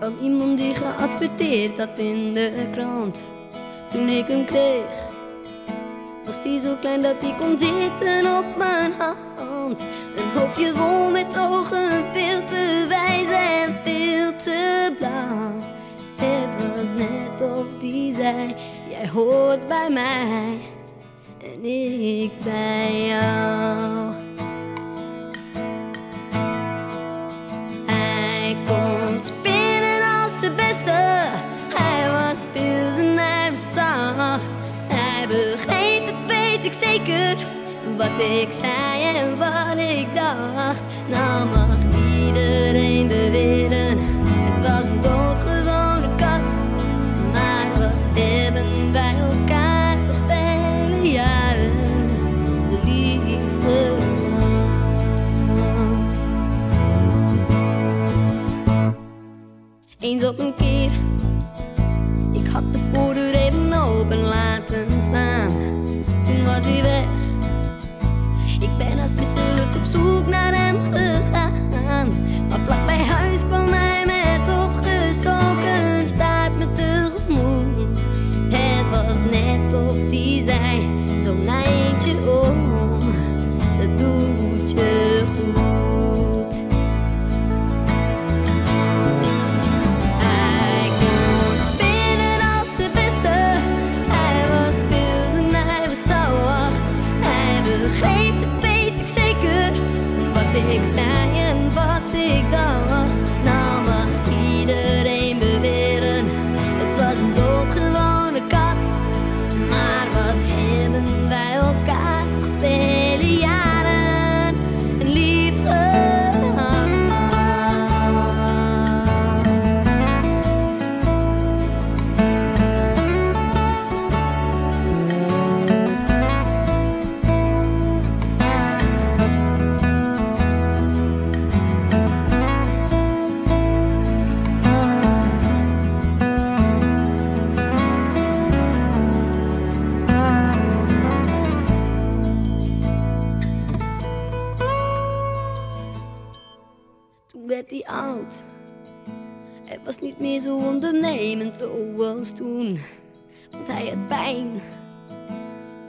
Van iemand die geadverteerd had in de krant. Toen ik hem kreeg, was hij zo klein dat hij kon zitten op mijn hand. Een hoopje wol met ogen veel te wijs en veel te blauw. Het was net of die zei, jij hoort bij mij en ik bij jou. Hij was speels en hij was zacht. Hij begreep, dat weet ik zeker. Wat ik zei en wat ik dacht. Nou mag iedereen beweren. Het was een doodgewone kat. Maar wat hebben wij elkaar toch vele jaren lief Eens op een keer, ik had de voordeur even open laten staan. Toen was hij weg. Ik ben als misselijk op zoek naar hem gegaan. Maar vlak bij huis kwam hij met opgestoken staart me tegemoet. Ik zei en wat ik dacht. Nou mag iedereen werd hij oud. Hij was niet meer zo ondernemend zoals toen. Want hij had pijn.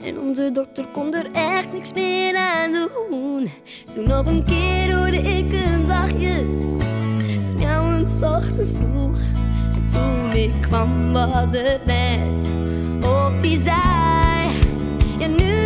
En onze dokter kon er echt niks meer aan doen. Toen op een keer hoorde ik hem zachtjes. Smjauwend 's ochtends vroeg. En toen ik kwam was het net. Of die zei. Ja, nu